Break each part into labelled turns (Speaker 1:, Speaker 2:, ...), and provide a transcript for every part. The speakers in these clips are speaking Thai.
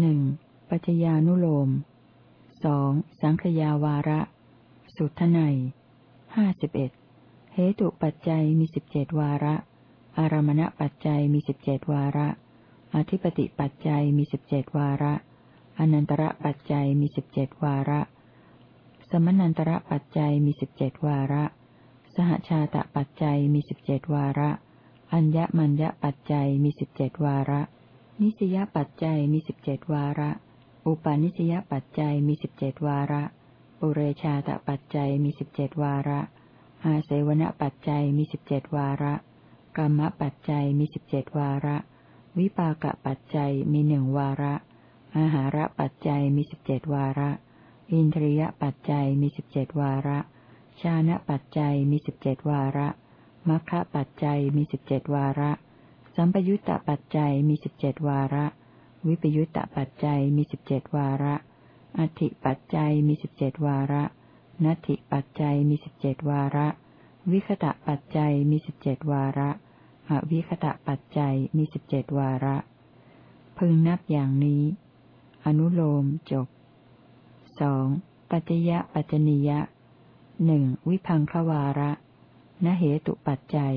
Speaker 1: หนึ่งปัจญานุโลมสองสังขยาวาระ สุทไนห้าสิบเอ็ดเหตุปัจจัยมีสิบเจ็ดวาระ อารมณปัจจัยมีสิบเจ็ดวาระ อธิปติปัจจัยมีสิบเจ็ดวาระอนันตระปัจจัยมีสิบเจ็ดวาระ สมนันตระปัจจัยมีสิบเจ็ดวาระ สหชาตปัจจัยมีสิบเจ็ดวาระ อัญญมัญญปัจจัยมีสิบเจ็ดวาระ นิสยปัจจัยมีสิบเจ็ดวาระ อุปาณิสยปัจจัยมีสิบเจ็ดวาระ ปุเรชาตปัจจัยมีสิบเจ็ดวาระ อาเสวนปัจจัยมีสิบเจ็ดวาระกรรมปัจจัยมีสิบเจ็ดวาระ วิปากปัจจัยมีหนึ่งวาระ อาหารปัจจัยมีสิบเจ็ดวาระ อินทรียปัจจัยมีสิบเจ็ดวาระ ชานะปัจจัยมีสิบเจ็ดวาระมัคคะปัจจัยมีสิบเจ็ดวาระ สัมปยุตตปัจจัยมีสิบเจ็ดวาระ วิปยุตตปัจจัยมีสิบเจ็ดวาระ อธิปัจจัยมีสิบเจ็ดวาระนัตถิปัจจัยมีสิบเจ็ดวาระ วิคตะปัจจัยมีสิบเจ็ดวาระอวิคตะปัจจัยมีสิบเจ็ดวาระ พึงนับอย่างนี้ อนุโลมจบสองปัจจยะปัจจนิยะหนึ่งวิพังควาระนเหตุปัจจัย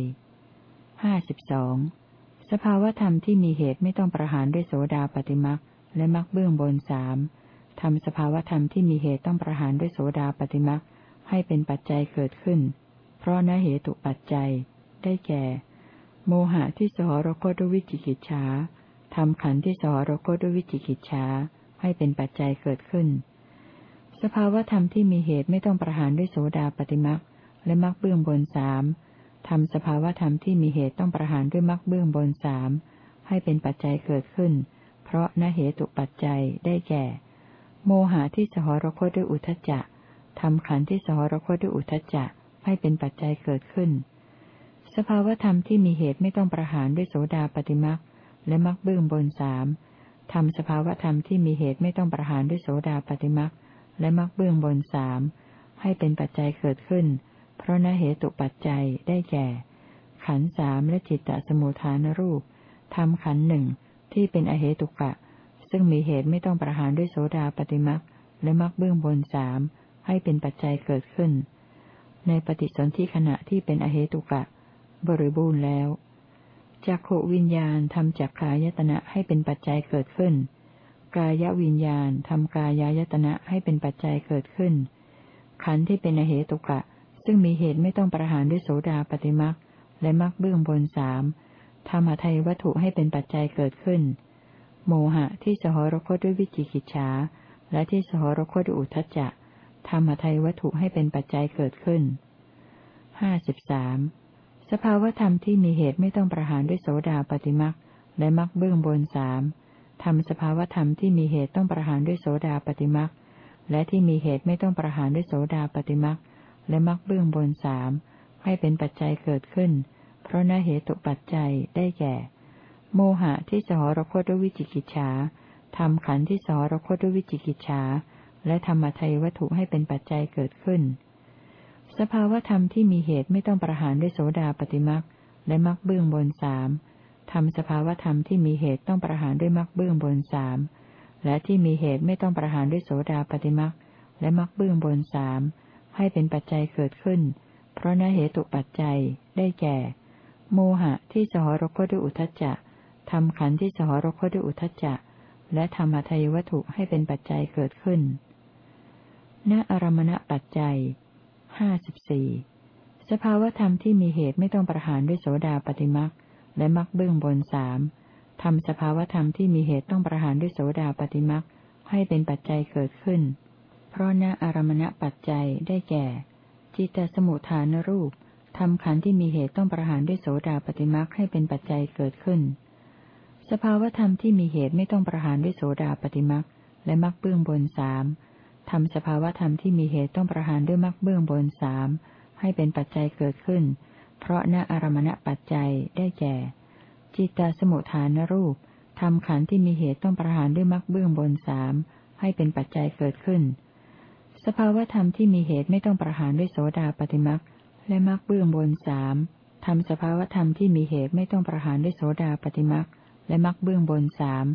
Speaker 1: ห้าสิบสอง สภาวธรรมที่มีเหตุไม่ต้องประหารด้วยโสดาปฏิมักและมักเบื้องบนสามทำสภาวธรรมที่มีเหตุต้องประหารด้วยโสดาปฏิมักให้เป็นปัจจัยเกิดขึ้น เพราะนเหตุปัจจัย ได้แก่ โมหะที่สหรคตด้วยวิจิกิจฉาทำขันที่สหรคตด้วยวิจิกิจฉาให้เป็นปัจจัยเกิดขึ้น สภาวธรรมที่มีเหตุไม่ต้องประหารด้วยโสดาปฏิมักและมักเบื้องบนสาม ทำสภาวธรรมที่มีเหตุต้องประหารด้วยมักเบื้องบนสามให้เป็นปัจจัยเกิดขึ้น เพราะนเหตุปัจจัยได้แก่ โมหะที่สหรคตด้วยอุทจจะทำขันที่สหรคตด้วยอุทจจะให้เป็นปัจจัยเกิดขึ้น สภาวธรรมที่มีเหตุไม่ต้องประหารด้วยโสดาปฏิมักและมักเบื้องบนสามทำสภาวธรรมที่มีเหตุไม่ต้องประหารด้วยโสดาปฏิมักและมักเบื้องบนสามให้เป็นปัจจัยเกิดขึ้น ราะนเหตุปัจจัยได้แก่ ขันสามและจิตตสมุทฐานรูปทำขันหนึ่งที่เป็นอเหตุกะ ซึ่งมีเหตุไม่ต้องประหารด้วยโสดาปฏิมักและมักเบื้องบนสามให้เป็นปัจจัยเกิดขึ้น ในปฏิสนธิขณะที่เป็นอเหตุกะ บริบูรณ์แล้วจักขวิญญาณทำจักขายตนะให้เป็นปัจจัยเกิดขึ้น กายวิญญาณทำกายายตนะให้เป็นปัจจัยเกิดขึ้น ขันธ์ที่เป็นอเหตุกะ ซึ่งมีเหตุไม่ต้องประหารด้วยโสดาปฏิมักและมักเบื้องบนสามทำหทัยวัตถุให้เป็นปัจจัยเกิดขึ้น โมหะที่สหรคตด้วยวิจิกิจฉาและที่สหรคตด้วยอุทจจะทำหทัยวัตถุให้เป็นปัจจัยเกิดขึ้นห้าสิบสามสภาวธรรมที่มีเหตุไม่ต้องประหารด้วยโสดาปฏิมักและมักเบื้องบนสามทำสภาวธรรมที่มีเหตุต้องประหารด้วยโสดาปฏิมักและที่มีเหตุไม่ต้องประหารด้วยโสดาปฏิมัก และมักเบื้องบนสามให้เป็นปัจจัยเกิดขึ้น เพราะนเหตุปัจจัยได้แก่ โมหะที่สหรคตด้วยวิจิกิจฉาทำขันที่สหรคตด้วยวิจิกิจฉาและธรรมทัยวัตถุให้เป็นปัจจัยเกิดขึ้น สภาวธรรมที่มีเหตุไม่ต้องประหารด้วยโสดาปฏิมักและมักเบื้องบนสามทำสภาวธรรมที่มีเหตุต้องประหารด้วยมักเบื้องบนสามและที่มีเหตุไม่ต้องประหารด้วยโสดาปฏิมักและมักเบื้องบนสาม ให้เป็นปัจจัยเกิดขึ้น เพราะนเหตุปัจจัยได้แก่ โมหะที่สหรคตด้วยอุทจจะทำขันที่สหรคตด้วยอุทจจะ และธรรมทายวัตถุให้เป็นปัจจัยเกิดขึ้น ณอารมณปัจจัยห้าสิบสี่สภาวธรรมที่มีเหตุไม่ต้องประหารด้วยโสดาปฏิมักและมักเบื้องบนสามทำสภาวธรรมที่มีเหตุต้องประหารด้วยโสดาปฏิมักให้เป็นปัจจัยเกิดขึ้น เพราะณอารมณปัจจัยได้แก่ จิตตสมุทฐานรูปทำขันที่มีเหตุต้องประหารด้วยโสดาปฏิมักให้เป็นปัจจัยเกิดขึ้น สภาวธรรมที่มีเหตุไม่ต้องประหารด้วยโสดาปฏิมักและมักเบื้องบนสามทำสภาวธรรมที่มีเหตุต้องประหารด้วยมักเบื้องบนสามให้เป็นปัจจัยเกิดขึ้น เพราะณอารมณปัจจัยได้แก่ จิตตสมุทฐานรูปทำขันที่มีเหตุต้องประหารด้วยมักเบื้องบนสามให้เป็นปัจจัยเกิดขึ้น สภาวธรรมที่มีเหตุไม่ต้องประหารด้วยโสดาปฏิมักและมักเบื้องบนสามทำสภาวธรรมที่มีเหตุไม่ต้องประหารด้วยโสดาปฏิมักและมักเบื้องบนสาม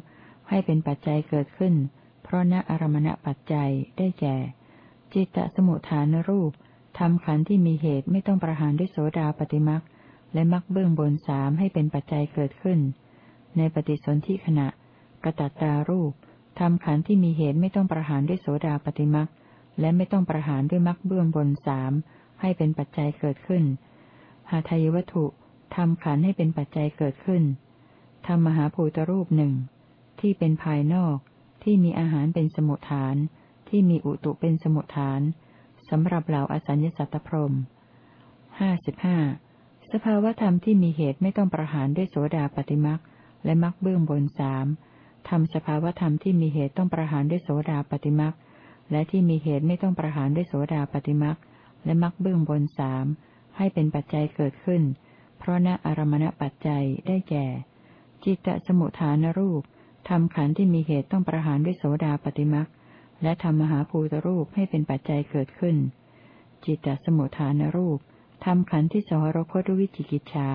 Speaker 1: ให้เป็นปัจจัยเกิดขึ้น เพราะณอารมณปัจจัยได้แก่ จิตตสมุทฐานรูปทำขันธ์ที่มีเหตุไม่ต้องประหารด้วยโสดาปฏิมักและมักเบื้องบนสามให้เป็นปัจจัยเกิดขึ้น ในปฏิสนธิขณะกระตัตตารูปทำขันธ์ที่มีเหตุไม่ต้องประหารด้วยโสดาปฏิมัก และไม่ต้องประหารด้วยมักเบื้องบนสามให้เป็นปัจจัยเกิดขึ้น หาทายวัตถุทำขันให้เป็นปัจจัยเกิดขึ้นทำมหาภูตรูปหนึ่งที่เป็นภายนอกที่มีอาหารเป็นสมุทฐาน ที่มีอุตุเป็นสมุทฐานสำหรับเหล่าอสัญญสัตตพรมห้าสิบห้าสภาวธรรมที่มีเหตุไม่ต้องประหารด้วยโสดาปฏิมักและมักเบื้องบนสามทำสภาวธรรมที่มีเหตุต้องประหารด้วยโสดาปฏิมัก และที่มีเหตุไม่ต้องประหารด้วยโสดาปฏิมักและมักเบื้องบนสามให้เป็นปัจจัยเกิดขึ้น เพราะณอารมณปัจจัยได้แก่ จิตตสมุทฐานรูปทำขันธ์ที่มีเหตุต้องประหารด้วยโสดาปฏิมักและทำมหาภูตรูปให้เป็นปัจจัยเกิดขึ้น จิตตสมุทฐานรูปทำขันธ์ที่สหรคตวิจิกิจฉา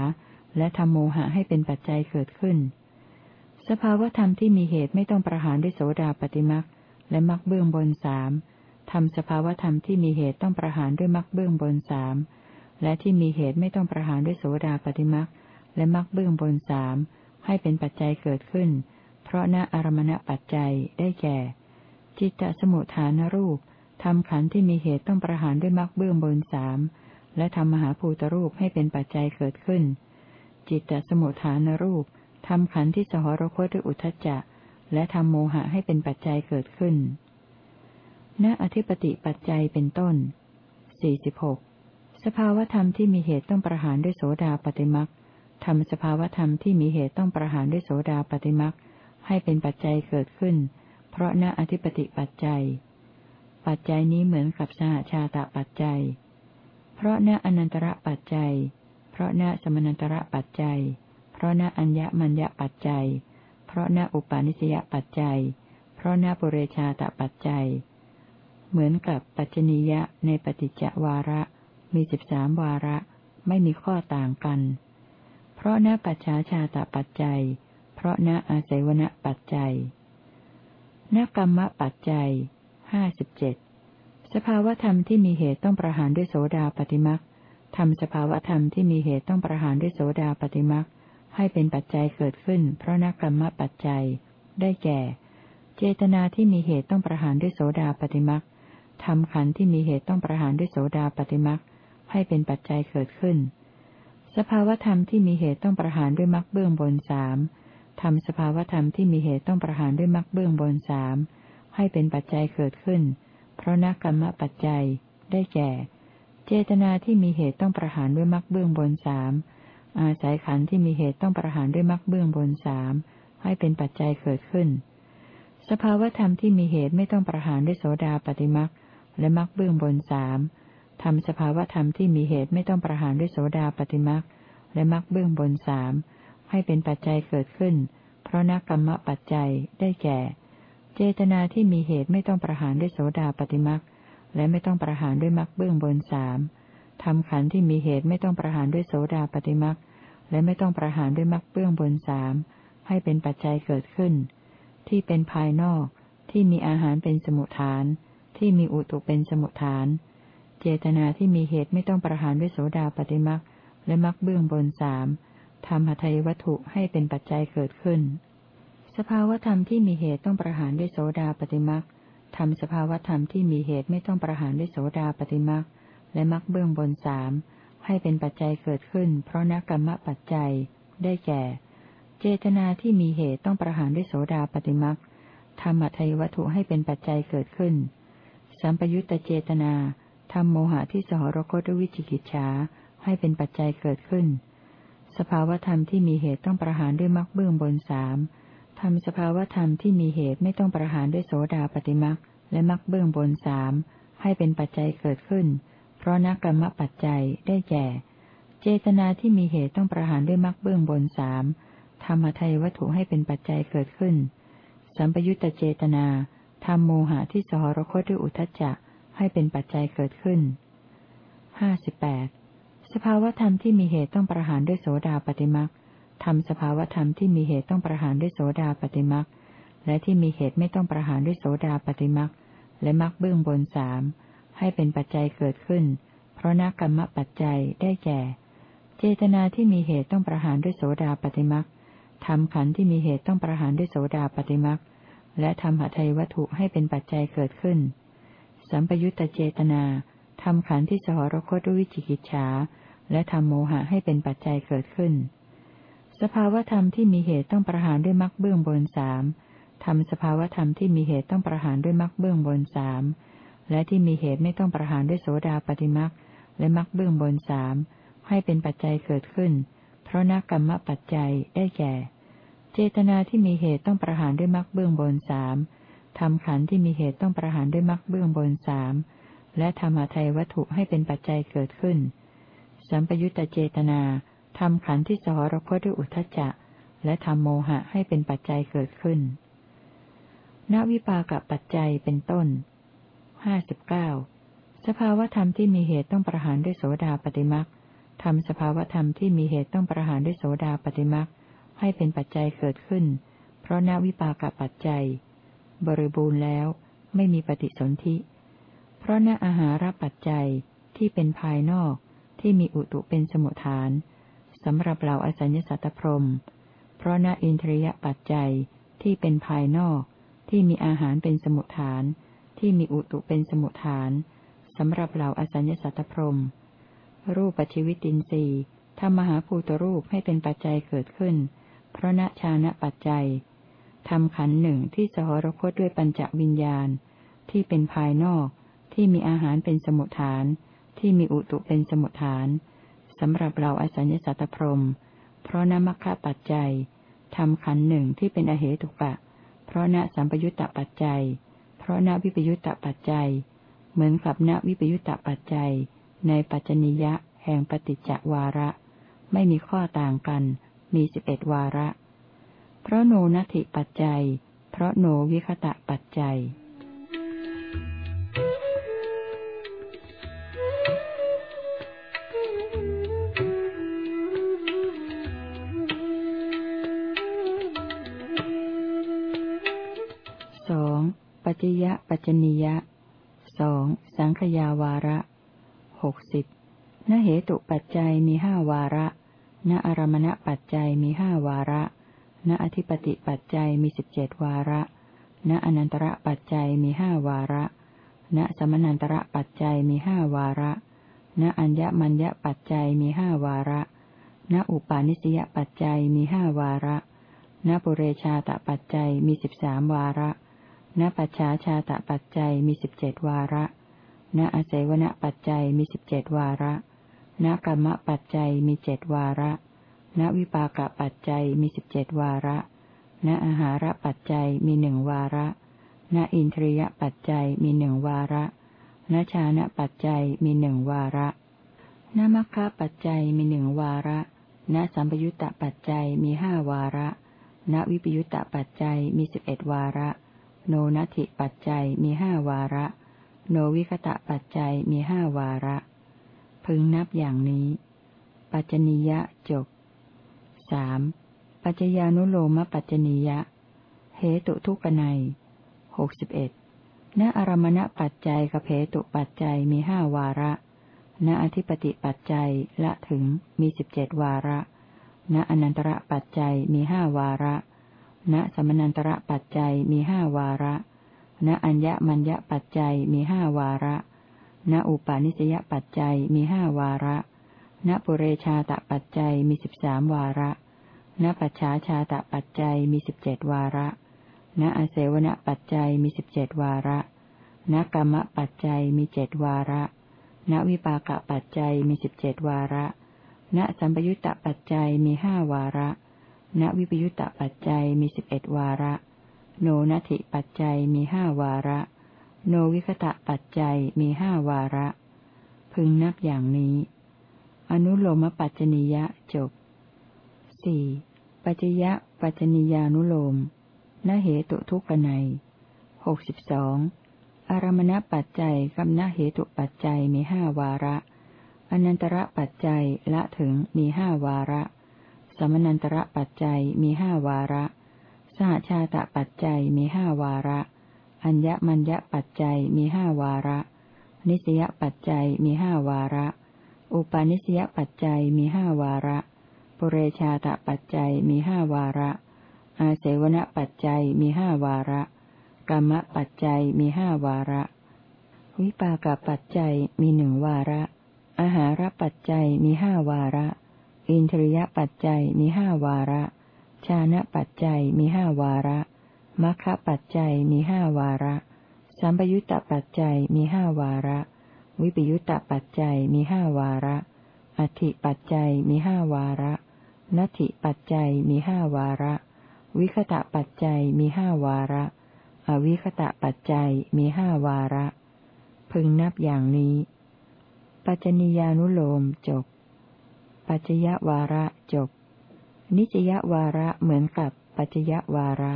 Speaker 1: และทำโมหะให้เป็นปัจจัยเกิดขึ้น สภาวธรรมที่มีเหตุไม่ต้องประหารด้วยโสดาปฏิมัก และมักเบื้องบนสามทำสภาวธรรมที่มีเหตุต้องประหารด้วยมักเบื้องบนสามและที่มีเหตุไม่ต้องประหารด้วยโสดาปฏิมักและมักเบื้องบนสามให้เป็นปัจจัยเกิดขึ้น เพราะณอารมณปัจจัยได้แก่ จิตตสมุทฐานรูปทำขันธ์ที่มีเหตุต้องประหารด้วยมักเบื้องบนสามและทำมหาภูตรูปให้เป็นปัจจัยเกิดขึ้น จิตตสมุทฐานรูปทำขันธ์ที่สหรคตด้วยอุทจจะ และทำโมหะให้เป็นปัจจัยเกิดขึ้น ณ อธิปติปัจจัยเป็นต้นสี่สิบหกสภาวธรรมที่มีเหตุต้องประหารด้วยโสดาปฏิมักทำสภาวธรรมที่มีเหตุต้องประหารด้วยโสดาปฏิมักให้เป็นปัจจัยเกิดขึ้น เพราะณอธิปติปัจจัย ปัจจัยนี้เหมือนกับสหชาตะปัจจัย เพราะณอนันตระปัจจัย เพราะณสมนันตระปัจจัย เพราะณอัญญมัญญปัจจัย เพราะณอุปาณิสยปัจจัย เพราะณปุเรชาตปัจจัย เหมือนกับปัจจนิยะในปฏิจจวาระ มีสิบสามวาระ ไม่มีข้อต่างกัน เพราะณปัจฉาชาตปัจจัย เพราะณอาศัยวณปัจจัยนกรรมปัจจัยห้าสิบเจ็ดสภาวธรรมที่มีเหตุต้องประหารด้วยโสดาปฏิมักทำสภาวธรรมที่มีเหตุต้องประหารด้วยโสดาปฏิมัก ให้เป็นปัจจัยเกิดขึ้น เพราะนักกรรมปัจจัย ได้แก่ เจตนาที่มีเหตุต้องประหารด้วยโสดาปฏิมักทำขันที่มีเหตุต้องประหารด้วยโสดาปฏิมักให้เป็นปัจจัยเกิดขึ้น สภาวธรรมที่มีเหตุต้องประหารด้วยมักเบื้องบนสามทำสภาวธรรมที่มีเหตุต้องประหารด้วยมักเบื้องบนสามให้เป็นปัจจัยเกิดขึ้น เพราะนักกรรมปัจจัย ได้แก่ เจตนาที่มีเหตุต้องประหารด้วยมักเบื้องบนสาม อาศัยขันธ์ที่มีเหตุต้องประหารด้วยมรรคเบื้องบนสามให้เป็นปัจจัยเกิดขึ้น สภาวธรรมที่มีเหตุไม่ต้องประหารด้วยโสดาปฏิมรรคและมรรคเบื้องบนสามทำสภาวธรรมที่มีเหตุไม่ต้องประหารด้วยโสดาปฏิมรรคและมรรคเบื้องบนสามให้เป็นปัจจัยเกิดขึ้น เพราะนักกรรมปัจจัยได้แก่ เจตนาที่มีเหตุไม่ต้องประหารด้วยโสดาปฏิมรรคและไม่ต้องประหารด้วยมรรคเบื้องบนสาม ทำขันธ์ที่มีเหตุไม่ต้องประหารด้วยโสดาปฏิมักและไม่ต้องประหารด้วยมักเบื้องบนสามให้เป็นปัจจัยเกิดขึ้น ที่เป็นภายนอก ที่มีอาหารเป็นสมุทฐาน ที่มีอุตุเป็นสมุทฐาน เจตนาที่มีเหตุไม่ต้องประหารด้วยโสดาปฏิมักและมักเบื้องบนสามทำหัยวัตถุให้เป็นปัจจัยเกิดขึ้น สภาวธรรมที่มีเหตุต้องประหารด้วยโสดาปฏิมักทำสภาวธรรมที่มีเหตุไม่ต้องประหารด้วยโสดาปฏิมัก และมักเบื้องบนสามให้เป็นปัจจัยเกิดขึ้น เพราะนักกรรมปัจจัย ได้แก่ เจตนาที่มีเหตุต้องประหารด้วยโสดาปฏิมักทำอัทยวัตถุให้เป็นปัจจัยเกิดขึ้น สัมปยุตตเจตนาทำโมหะที่สหรคตวิจิกิจฉาให้เป็นปัจจัยเกิดขึ้น สภาวธรรมที่มีเหตุต้องประหารด้วยมักเบื้องบนสามทำสภาวธรรมที่มีเหตุไม่ต้องประหารด้วยโสดาปฏิมักและมักเบื้องบนสามให้เป็นปัจจัยเกิดขึ้น เพราะนักกรรมปัจจัยได้แก่ เจตนาที่มีเหตุต้องประหารด้วยมรรคเบื้องบนสามธรรมทัยวัตถุให้เป็นปัจจัยเกิดขึ้น สัมปยุตตเจตนาทำโมหะที่สหรคตด้วยอุทจจะให้เป็นปัจจัยเกิดขึ้นห้าสิบแปดสภาวธรรมที่มีเหตุต้องประหารด้วยโสดาปฏิมักทำสภาวธรรมที่มีเหตุต้องประหารด้วยโสดาปฏิมักและที่มีเหตุไม่ต้องประหารด้วยโสดาปฏิมักและมักเบื้องบนสาม ให้เป็นปัจจัยเกิดขึ้น เพราะนักกรรมปัจจัยได้แก่ เจตนาที่มีเหตุต้องประหารด้วยโสดาปฏิมักทำขันที่มีเหตุต้องประหารด้วยโสดาปฏิมักและทำหทัยวัตถุให้เป็นปัจจัยเกิดขึ้น สัมปยุตตเจตนาทำขันที่สหรคตด้วยวิจิกิจฉา และทำโมหะให้เป็นปัจจัยเกิดขึ้น สภาวธรรมที่มีเหตุต้องประหารด้วยมรรคเบื้องบนสามทำสภาวธรรมที่มีเหตุต้องประหารด้วยมรรคเบื้องบนสาม และที่มีเหตุไม่ต้องประหารด้วยโสดาปฏิมรรคและมรรคเบื้องบนสามให้เป็นปัจจัยเกิดขึ้น เพราะนักกรรมปัจจัยได้แก่ เจตนาที่มีเหตุต้องประหารด้วยมรรคเบื้องบนสามทำขันที่มีเหตุต้องประหารด้วยมรรคเบื้องบนสามและธรรมทัยวัตถุให้เป็นปัจจัยเกิดขึ้น สัมปยุตตเจตนาทำขันที่สหรคตด้วยอุทจจะ และทำโมหะให้เป็นปัจจัยเกิดขึ้น ณวิปากปัจจัยเป็นต้น ห้าสิบเก้าสภาวธรรมที่มีเหตุต้องประหารด้วยโสดาปฏิมักทำสภาวธรรมที่มีเหตุต้องประหารด้วยโสดาปฏิมักให้เป็นปัจจัยเกิดขึ้น เพราะณวิปากปัจจัย บริบูรณ์แล้วไม่มีปฏิสนธิ เพราะณอาหารปัจจัยที่เป็นภายนอกที่มีอุตุเป็นสมุทฐานสำหรับเหล่าอสัญญสัตตพรม เพราะณอินทรียปัจจัยที่เป็นภายนอกที่มีอาหารเป็นสมุทฐาน ที่มีอุตุเป็นสมุทฐานสำหรับเหล่าอสัญญสัตตพรม รูปปัจจิวิตินรีทำมหาภูตรูปให้เป็นปัจจัยเกิดขึ้น เพราะณชานะปัจจัยทำขันหนึ่งที่สหรคตด้วยปัญจวิญญาณ ที่เป็นภายนอก ที่มีอาหารเป็นสมุทฐาน ที่มีอุตุเป็นสมุทฐานสำหรับเราอสัญญสัตตพรม เพราะนมัคคะปัจจัยทำขันหนึ่งที่เป็นอเหตุกะ เพราะณสัมปยุตตปัจจัย ราะณวิปยุตตปัจจัย เหมือนกับณวิปยุตตปัจจัย ในปัจจนิยะแห่งปฏิจจวาระ ไม่มีข้อต่างกัน มีสิบเอ็ดวาระ เพราะโนนัติปัจจัย เพราะโนวิคตะปัจจัย ปัจจญิยะสองสังขยาวาระหกสิบนเหตุปัจจัยมีห้าวาระณอารมณปัจจัยมีห้าวาระณอธิปติปัจจัยมีสิบเจ็ดวาระณอนันตระปัจจัยมีห้าวาระณสมนันตระปัจจัยมีห้าวาระณอัญญมัญญปัจจัยมีห้าวาระณอุปาณิสยปัจจัยมีห้าวาระณปุเรชาตปัจจัยมีสิบสามวาระ ณปัจฉาชาตะปัจจัยมีสิบเจ็ดวาระ ณอาศัยวณปัจจัยมีสิบเจ็ดวาระ ณกรรมปัจจัยมีเจ็ดวาระ ณวิปากปัจจัยมีสิบเจ็ดวาระ ณอาหารปัจจัยมีหนึ่งวาระ ณอินทรียปัจจัยมีหนึ่งวาระ ณชานะปัจจัยมีหนึ่งวาระ ณมัคคะปัจจัยมีหนึ่งวาระ ณสัมปยุตตปัจจัยมีห้าวาระ ณวิปยุตตปัจจัยมีสิบเอ็ดวาระ โนนัติปัจจัยมีห้าวาระ โนวิคตะปัจจัยมีห้าวาระ พึงนับอย่างนี้ ปัจจนิยะจบสามปัจจญานุโลมปัจจนิยะ เหตุทุกนัยหกสิบเอ็ดณอารมณปัจจัยกับเหตุปัจจัยมีห้าวาระ ณอธิปติปัจจัยละถึงมีสิบเจ็ดวาระ ณอนันตระปัจจัยมีห้าวาระ ณ ณสมนันตระปัจจัยมีห้าวาระ ณอัญญมัญญปัจจัยมีห้าวาระ ณอุปาณิสยปัจจัยมีห้าวาระ ณปุเรชาตปัจจัยมีสิบสามวาระ ณปัจฉาชาตปัจจัยมีสิบเจ็ดวาระ ณอเสวนปัจจัยมีสิบเจ็ดวาระ ณกรรมปัจจัยมีเจ็ดวาระ ณวิปากปัจจัยมีสิบเจ็ดวาระ ณสัมปยุตตปัจจัยมีห้าวาระ ณวิปยุตตปัจจัยมีสิบเอ็ดวาระ โนนัตถิปัจจัยมีห้าวาระ โนวิคตะปัจจัยมีห้าวาระ พึงนับอย่างนี้ อนุโลมปัจจนิยะจบสี่ปัจจยะปัจจนิยานุโลมนเหตุทุกนัยหกสิบสองอารมณปัจจัยกับนเหตุปัจจัยมีห้าวาระ อนันตระปัจจัยละถึงมีห้าวาระ สมนันตระปัจจัยมีห้าวาระ สหชาตะปัจจัยมีห้าวาระ อัญญมัญญปัจจัยมีห้าวาระ นิสยปัจจัยมีห้าวาระ อุปาณิสยปัจจัยมีห้าวาระ ปุเรชาตะปัจจัยมีห้าวาระ อาเสวนปัจจัยมีห้าวาระกรรมปัจจัยมีห้าวาระ วิปากปัจจัยมีหนึ่งวาระ อาหารปัจจัยมีห้าวาระ อินทรียปัจจัยมีห้าวาระ ชานะปัจจัยมีห้าวาระมัคคะปัจจัยมีห้าวาระ สัมปยุตตปัจจัยมีห้าวาระ วิปยุตตปัจจัยมีห้าวาระอธิปัจจัยมีห้าวาระนัตถิปัจจัยมีห้าวาระ วิคตะปัจจัยมีห้าวาระ อวิคตะปัจจัยมีห้าวาระ พึงนับอย่างนี้ ปัจจนิยานุโลมจบ ปัจจยวาระจบ นิจยวาระเหมือนกับปัจจยวาระ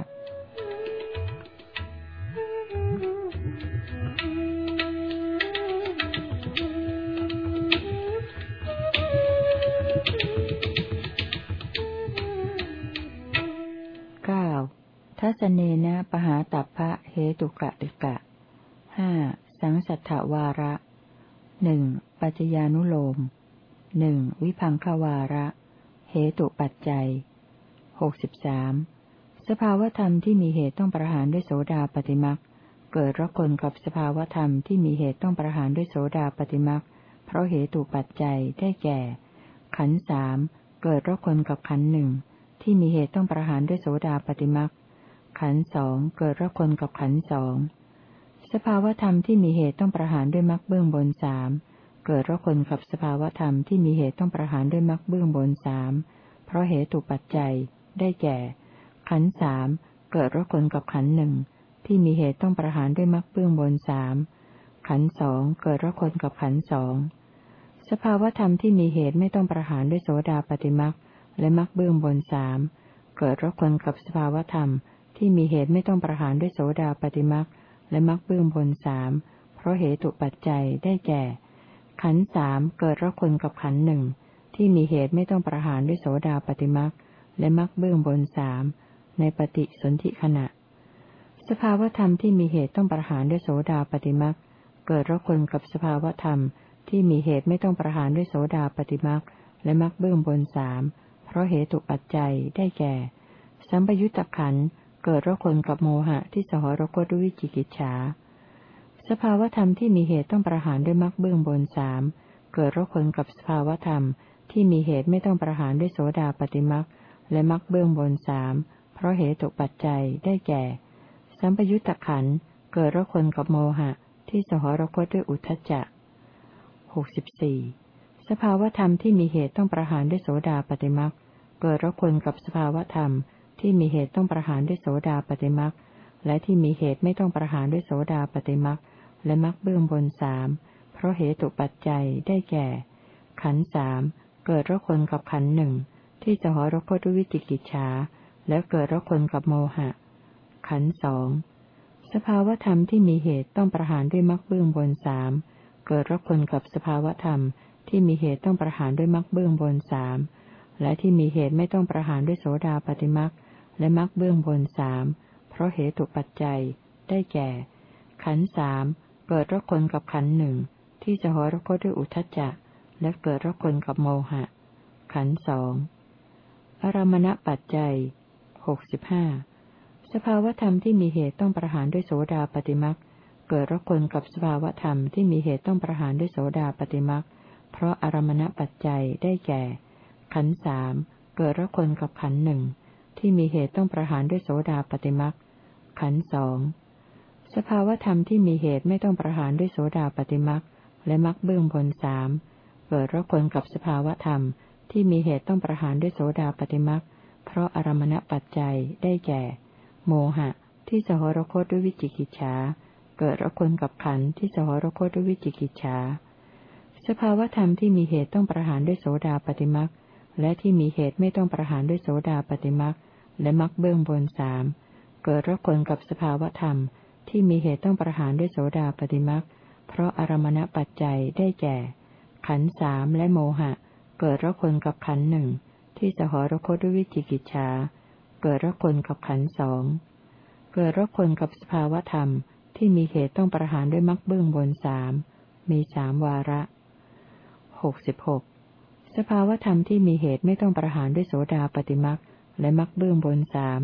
Speaker 1: ทัศเนนะปหาตัพพะเหตุกะติกะห้าสังสัทธวาระหนึ่งปัจจญานุโลม หนึ่งวิพังควาระ เหตุปัจจัยหกสิบสามสภาวธรรมที่มีเหตุต้องประหารด้วยโสดาปฏิมักเกิดรักคนกับสภาวธรรมที่มีเหตุต้องประหารด้วยโสดาปฏิมักเพราะเหตุปัจจัยได้แก่ ขันสามเกิดรักคนกับขันหนึ่งที่มีเหตุต้องประหารด้วยโสดาปฏิมักขันสองเกิดระคนกับขันสองสภาวธรรมที่มีเหตุต้องประหารด้วยมรรคเบื้องบนสาม เกิดระคนกับสภาวธรรมที่มีเหตุต้องประหารด้วยมรรคเบื้องบนสามเพราะเหตุปัจจัย ได้แก่ ขันสามเกิดระคนกับขันหนึ่งที่มีเหตุต้องประหารด้วยมรรคเบื้องบนสามขันสองเกิดระคนกับขันสองสภาวธรรมที่มีเหตุไม่ต้องประหารด้วยโสดาปฏิมรรคและมรรคเบื้องบนสามเกิดระคนกับสภาวธรรมที่มีเหตุไม่ต้องประหารด้วยโสดาปฏิมักและมักเบื้องบนสามเพราะเหตุปัจจัยได้แก่ ขันสามเกิดรักคนกับขันหนึ่งที่มีเหตุไม่ต้องประหารด้วยโสดาปฏิมักและมักเบื้องบนสามในปฏิสนธิขณะ สภาวธรรมที่มีเหตุต้องประหารด้วยโสดาปฏิมักเกิดรักคนกับสภาวธรรมที่มีเหตุไม่ต้องประหารด้วยโสดาปฏิมักและมักเบื้องบนสามเพราะเหตุปัจจัยได้แก่ สัมปยุตตะขันเกิดระคนกับโมหะที่สหรคตด้วยวิจิกิจฉา สภาวธรรมที่มีเหตุต้องประหารด้วยมรรคเบื้องบนสามเกิดระคนกับสภาวธรรมที่มีเหตุไม่ต้องประหารด้วยโสดาปฏิมรรคและมรรคเบื้องบนสามเพราะเหตุตกปัจจัยได้แก่ สัมปยุตตะขันเกิดระคนกับโมหะ ที่สหรคตด้วยอุทจจะหกสิบสี่สภาวธรรมที่มีเหตุต้องประหารด้วยโสดาปฏิมรรคเกิดระคนกับสภาวธรรมที่มีเหตุต้องประหารด้วยโสดาปฏิมักและที่มีเหตุไม่ต้องประหารด้วยโสดาปฏิมัก และมักเบื้องบนสามเพราะเหตุปัจจัยได้แก่ ขันสามเกิดระคนกับขันหนึ่งที่จะหอรคตด้วยวิจิกิจฉาแล้วเกิดระคนกับโมหะ ขันสองสภาวธรรมที่มีเหตุต้องประหารด้วยมักเบื้องบนสามเกิดระคนกับสภาวธรรมที่มีเหตุต้องประหารด้วยมักเบื้องบนสามและที่มีเหตุไม่ต้องประหารด้วยโสดาปฏิมักและมรรคเบื้องบนสามเพราะเหตุปัจจัยได้แก่ ขันสาม เกิดรักคนกับขันหนึ่งที่จะหอรคตด้วยอุทจจะ และเกิดรักคนกับโมหะ ขันสองอารมณปัจจัยหกสิบห้าสภาวธรรมที่มีเหตุต้องประหารด้วยโสดาปฏิมักเกิดรักคนกับสภาวธรรมที่มีเหตุต้องประหารด้วยโสดาปฏิมักเพราะอารมณปัจจัยได้แก่ ขันสามเกิดรักคนกับขันหนึ่งที่มีเหตุต้องประหารด้วยโสดาปฏิมักขันสอง สภาวธรรมที่มีเหตุไม่ต้องประหารด้วยโสดาปฏิมักและมักเบื้องบนสามเกิดรักคนกับสภาวธรรมที่มีเหตุต้องประหารด้วยโสดาปฏิมักเพราะอารมณปัจจัยได้แก่ โมหะ ที่สหรคตด้วยวิจิกิจฉาเกิดรักคนกับขันที่สหรคตด้วยวิจิกิจฉาสภาวธรรมที่มีเหตุต้องประหารด้วยโสดาปฏิมักและที่มีเหตุไม่ต้องประหารด้วยโสดาปฏิมักและมรรคเบื้องบนสามเกิดรักคนกับสภาวธรรม ที่มีเหตุต้องประหารด้วยโสดาปฏิมักเพราะอารมณปัจจัยได้แก่ ขันสามและโมหะ เกิดรักคนกับขันหนึ่งที่สหรคตด้วยวิจิกิจฉาเกิดละคนกับขันสองเกิดละคนกับสภาวธรรมที่มีเหตุต้องประหารด้วยมรรคเบื้องบนสามมีสามวาระหกสิบหกสภาวธรรมที่มีเหตุไม่ต้องประหารด้วยโสดาปฏิมรรคและมรรคเบื้องบนสาม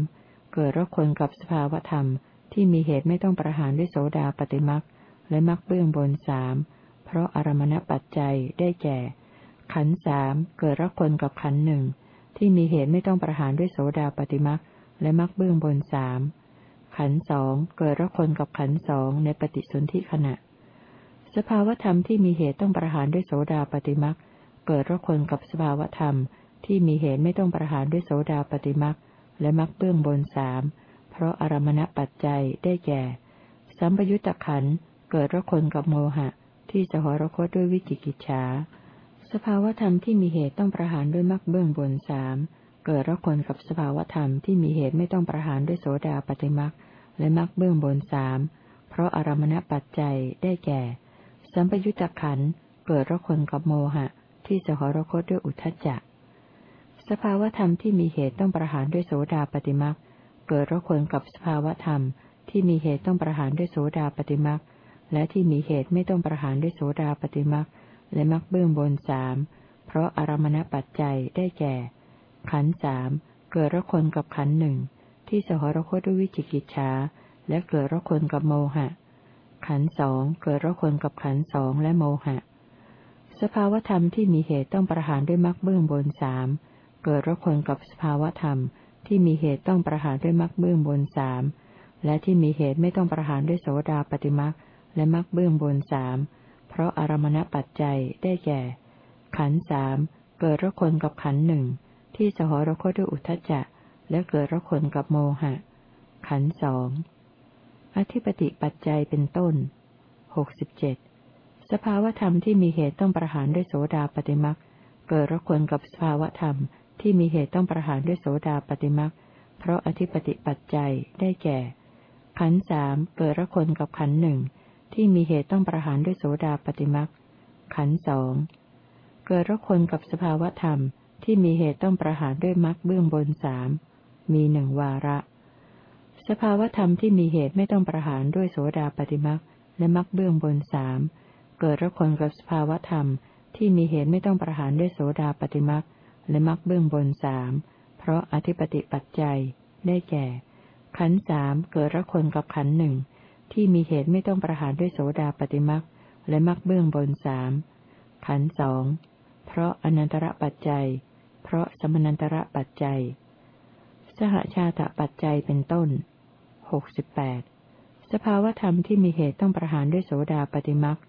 Speaker 1: เกิดละคนกับสภาวธรรม ที่มีเหตุไม่ต้องประหารด้วยโสดาปฏิมรรคและมรรคเบื้องบนสามเพราะอารมณปัจจัยได้แก่ ขันสามเกิดละคนกับขันหนึ่งที่มีเหตุไม่ต้องประหารด้วยโสดาปฏิมรรคและมรรคเบื้องบนสามขันสองเกิดละคนกับขันสองในปฏิสนธิขณะ สภาวธรรมที่มีเหตุต้องประหารด้วยโสดาปฏิมรรคเกิดละคนกับสภาวธรรมที่มีเหตุไม่ต้องประหารด้วยโสดาปฏิมรรคและมรรคเบื้องบนสามเพราะอารมณปัจจัยได้แก่ สัมปยุตตะขันเกิดละคนกับโมหะ ที่จะหรคตด้วยวิจิกิจฉาสภาวธรรมที่มีเหตุต้องประหารด้วยมรรคเบื้องบนสามเกิดละคนกับสภาวธรรมที่มีเหตุไม่ต้องประหารด้วยโสดาปฏิมรรคและมรรคเบื้องบนสามเพราะอารมณปัจจัยได้แก่ สัมปยุตตะขันเกิดละคนกับโมหะ ที่จะหรคตด้วยอุทจจะสภาวธรรมที่มีเหตุต้องประหารด้วยโสดาปฏิมรรค เกิดละคนกับสภาวธรรม ที่มีเหตุต้องประหารด้วยโสดาปฏิมรรคและที่มีเหตุไม่ต้องประหารด้วยโสดาปฏิมรรคและมรรคเบื้องบนสามเพราะอารมณปัจจัยได้แก่ ขันสามเกิดละคนกับขันหนึ่งที่สหรคตด้วยวิจิกิจฉาและเกิดละคนกับโมหะ ขันสองเกิดละคนกับขันสองและโมหะ สภาวธรรมที่มีเหตุต้องประหารด้วยมรรคเบื้องบนสามเกิดละคนกับสภาวธรรม ที่มีเหตุต้องประหารด้วยมรรคเบื้องบนสามและที่มีเหตุไม่ต้องประหารด้วยโสดาปฏิมรรคและมรรคเบื้องบนสามเพราะอารมณปัจจัยได้แก่ ขันสามเกิดละคนกับขันหนึ่งที่สหรคตด้วยอุทจจะ และเกิดละคนกับโมหะ ขันสองอธิปติปัจจัยเป็นต้นหกสิบเจ็ดสภาวธรรมที่มีเหตุต้องประหารด้วยโสดาปฏิมักเกิดละคนกับสภาวธรรม ที่มีเหตุต้องประหารด้วยโสดาปฏิมักเพราะอธิปติปัจจัยได้แก่ ขันสามเกิดละคนกับขันหนึ่งที่มีเหตุต้องประหารด้วยโสดาปฏิมักขันสองเกิดละคนกับสภาวธรรมที่มีเหตุต้องประหารด้วยมักเบื้องบนสามมีหนึ่งวาระ สภาวธรรมที่มีเหตุไม่ต้องประหารด้วยโสดาปฏิมักและมักเบื้องบนสามเกิดละคนกับสภาวธรรมที่มีเหตุไม่ต้องประหารด้วยโสดาปฏิมัก และมักเบื้องบนสามเพราะอธิปติปัจจัย ได้แก่ ขันสามเกิดละคนกับขันหนึ่งที่มีเหตุไม่ต้องประหารด้วยโสดาปฏิมักและมักเบื้องบนสามขันสองเพราะอนันตระปัจจัย เพราะสมนันตระปัจจัย สหชาตะปัจจัยเป็นต้นหกสิบแปดสภาวธรรมที่มีเหตุต้องประหารด้วยโสดาปฏิมัก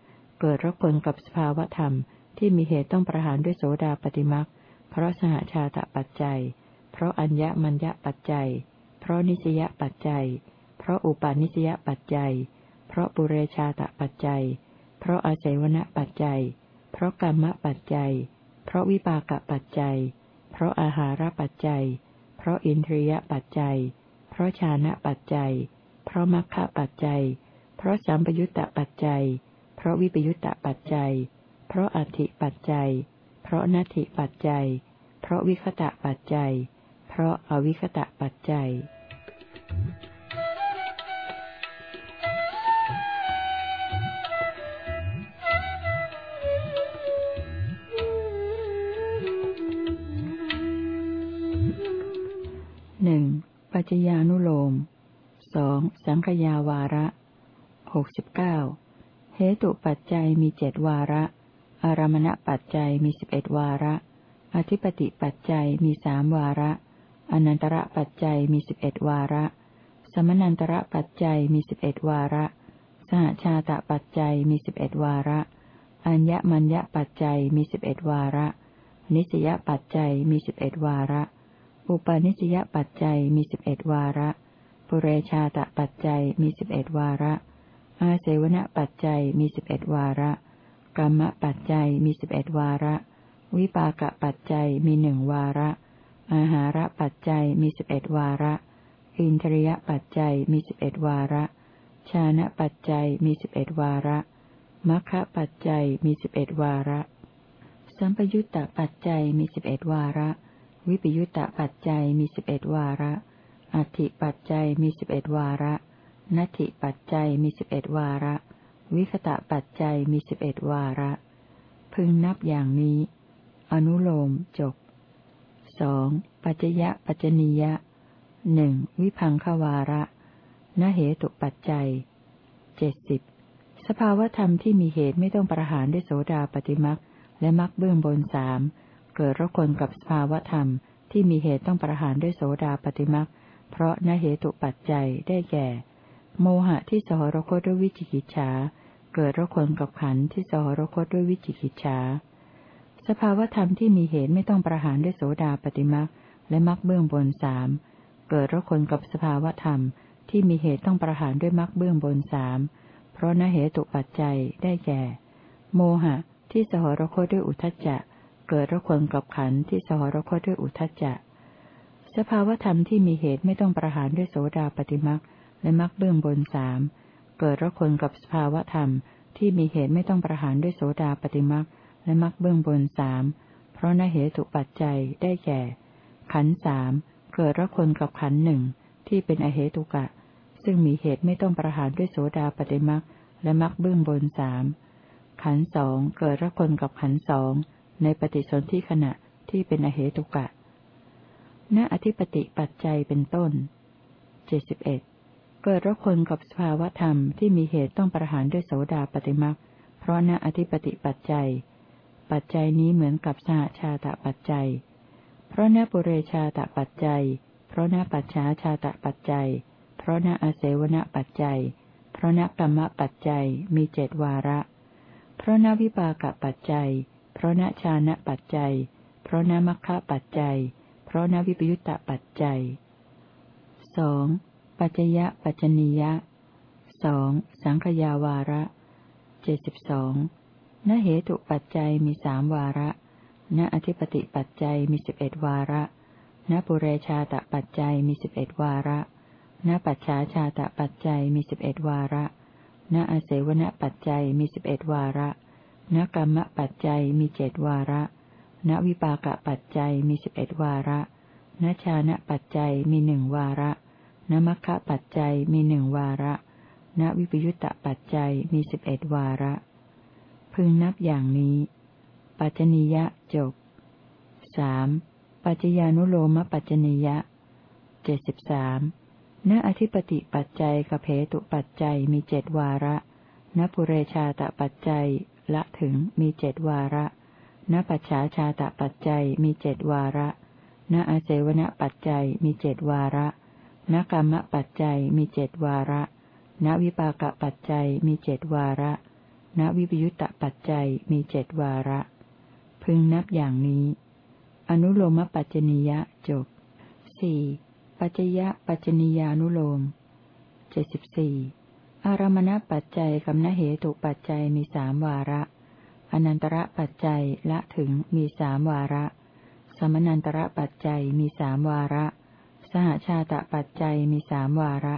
Speaker 1: เกิดรบกวนกับสภาวธรรมที่มีเหตุต้องประหารด้วยโสดาปฏิมัก เพราะสหชาตปัจจัย เพราะอัญญมัญญปัจจัย เพราะนิสยปัจจัย เพราะอุปาณิสยปัจจัย เพราะปุเรชาตปัจจัย เพราะอาศัยวณปัจจัย เพราะกรรมปัจจัย เพราะวิปากปัจจัย เพราะอาหารปัจจัย เพราะอินทรียปัจจัย เพราะชานะปัจจัย เพราะมัคคะปัจจัย เพราะสัมปยุตตปัจจัย เพราะวิปยุตตปัจจัย เพราะอัติปัจจัย เพราะนัตถิปัจจัย เพราะวิคตะปัจจัย เพราะอวิคตะปัจจัยหนึ่งปัจจญานุโลมสองสังขยาวาระหกสิบเก้าเหตุปัจจัยมีเจ็ดวาระ อารมณปัจจัยมีสิบเอ็ดวาระ อธิปติปัจจัยมีสามวาระ อนันตระปัจจัยมีสิบเอ็ดวาระ สมนันตระปัจจัยมีสิบเอ็ดวาระ สหชาตะปัจจัยมีสิบเอ็ดวาระ อัญญมัญญปัจจัยมีสิบเอ็ดวาระ นิสยปัจจัยมีสิบเอ็ดวาระ อุปาณิสยปัจจัยมีสิบเอ็ดวาระ ปุเรชาตะปัจจัยมีสิบเอ็ดวาระ อาเสวนปัจจัยมีสิบเอ็ดวาระ กรรมปัจจัยมีสิบเอ็ดวาระ วิปากปัจจัยมีหนึ่งวาระ อาหารปัจจัยมีสิบเอ็ดวาระ อินทรียปัจจัยมีสิบเอ็ดวาระ ชานะปัจจัยมีสิบเอ็ดวาระมัคคะปัจจัยมีสิบเอ็ดวาระ สัมปยุตตปัจจัยมีสิบเอ็ดวาระ วิปยุตตะปัจจัยมีสิบเอ็ดวาระ อธิปัจจัยมีสิบเอ็ดวาระนัตถิปัจจัยมีสิบเอ็ดวาระ วิคตะปัจจัยมีสิบเอ็ดวาระ พึงนับอย่างนี้ อนุโลมจบสองปัจจยะปัจจนียะหนึ่งวิพังควาระนเหตุปัจจัยเจ็ดสิบสภาวธรรมที่มีเหตุไม่ต้องประหารด้วยโสดาปฏิมักและมักเบื้องบนสามเกิดรคนกับสภาวธรรมที่มีเหตุต้องประหารด้วยโสดาปฏิมักเพราะนเหตุปัจจัยได้แก่ โมหะที่สหรคตด้วยวิจิกิจฉา เกิดรคนกับขันที่สหรคตด้วยวิจิกิจฉาสภาวธรรมที่มีเหตุไม่ต้องประหารด้วยโสดาปฏิมักและมักเบื้องบนสามเกิดรคนกับสภาวธรรมที่มีเหตุต้องประหารด้วยมักเบื้องบนสามเพราะนเหตุปัจจัยได้แก่ โมหะ ที่สหรคตด้วยอุทจจะ เกิดรคนกับขันที่สหรคตด้วยอุทจจะสภาวธรรมที่มีเหตุไม่ต้องประหารด้วยโสดาปฏิมักและมักเบื้องบนสาม เกิดระคนกับสภาวธรรมที่มีเหตุไม่ต้องประหารด้วยโสดาปฏิมักและมักเบื้องบนสามเพราะนเหตุปัจจัยได้แก่ ขันสามเกิดระคนกับขันหนึ่งที่เป็นอเหตุกะ ซึ่งมีเหตุไม่ต้องประหารด้วยโสดาปฏิมักและมักเบื้องบนสามขันสองเกิดระคนกับขันสองในปฏิสนธิขณะที่เป็นอเหตุกะณอธิปติปัจจัยเป็นต้นเจ็ดสิบเอ็ด เกิดระคนกับสภาวธรรมที่มีเหตุต้องประหารด้วยโสดาปฏิมักเพราะณอธิปติปัจจัย ปัจจัยนี้เหมือนกับสหชาตะปัจจัย เพราะณปุเรชาตะปัจจัย เพราะณปัจฉาชาตะปัจจัย เพราะณอาเสวณปัจจัย เพราะณกรรมปัจจัยมีเจดวาระ เพราะณวิปากปัจจัย เพราะณชานะปัจจัย เพราะณมัคคะปัจจัย เพราะณวิปยุตตปัจจัยสอง ปัจจยะปัจจนิยะสองสังขยาวาระเจ็ดสิบสองณเหตุปัจจัยมีสามวาระ ณอธิปติปัจจัยมีสิบเอ็ดวาระณปุเรชาตปัจจัยมีสิบเอ็ดวาระ ณปัจฉาชาตปัจจัยมีสิบเอ็ดวาระ ณอาเสวนปัจจัยมีสิบเอ็ดวาระ ณกรรมปัจจัยมีเจดวาระ ณวิปากปัจจัยมีสิบเอ็ดวาระ ณชานะปัจจัยมีหนึ่งวาระ ณมัคคะปัจจัยมีหนึ่งวาระ ณวิปยุตตปัจจัยมีสิบเอ็ดวาระ พึงนับอย่างนี้ ปัจจนิยะจบสามปัจจญานุโลมปัจจนิยะเจ็ดสิบสามณอธิปติปัจจัยกเพตุปัจจัยมีเจ็ดวาระณปุเรชาตปัจจัยละถึงมีเจ็ดวาระณปัจฉาชาตะปัจจัยมีเจ็ดวาระ ณอาเสวนปัจจัยมีเจ็ดวาระ ณกรรมปัจจัยมีเจ็ดวาระ ณวิปากปัจจัยมีเจ็ดวาระ ณวิปยุตตปัจจัยมีเจ็ดวาระ พึงนับอย่างนี้ อนุโลมปัจจนิยะจบสี่ปัจจยะปัจจนิยานุโลมเจ็ดสิบสี่อารมณปัจจัยกับนเหตุปัจจัยมีสามวาระ อนันตระปัจจัยละถึงมีสามวาระ สมนันตระปัจจัยมีสามวาระ สหชาตปัจจัยมีสามวาระ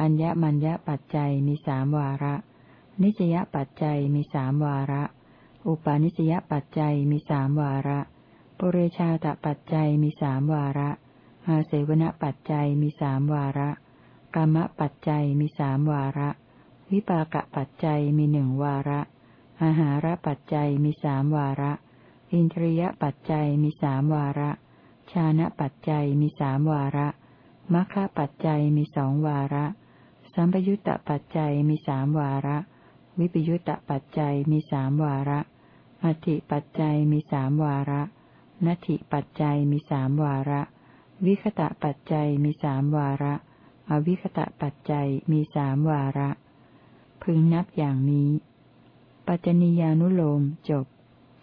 Speaker 1: อัญญมัญญปัจจัยมีสามวาระ นิจยปัจจัยมีสามวาระ อุปาณิสยปัจจัยมีสามวาระ ปุเรชาตปัจจัยมีสามวาระอาเสวนปัจจัยมีสามวาระกรรมปัจจัยมีสามวาระ วิปากปัจจัยมีหนึ่งวาระ อาหารปัจจัยมีสามวาระ อินทรียปัจจัยมีสามวาระ ชานะปัจจัยมีสามวาระมัคคะปัจจัยมีสองวาระ สัมปยุตตปัจจัยมีสามวาระ วิปยุตตปัจจัยมีสามวาระ อธิปัจจัยมีสามวาระนัตถิปัจจัยมีสามวาระ วิคตะปัจจัยมีสามวาระ อวิคตะปัจจัยมีสามวาระ พึงนับอย่างนี้ ปัจจนียานุโลมจบ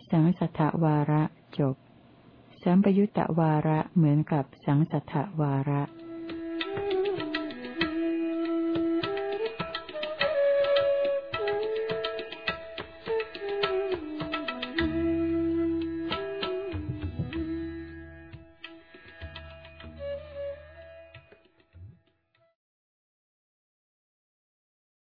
Speaker 1: สังสัทธวาระจบ สัมปยุตตวาระเหมือนกับสังสัทธวาระ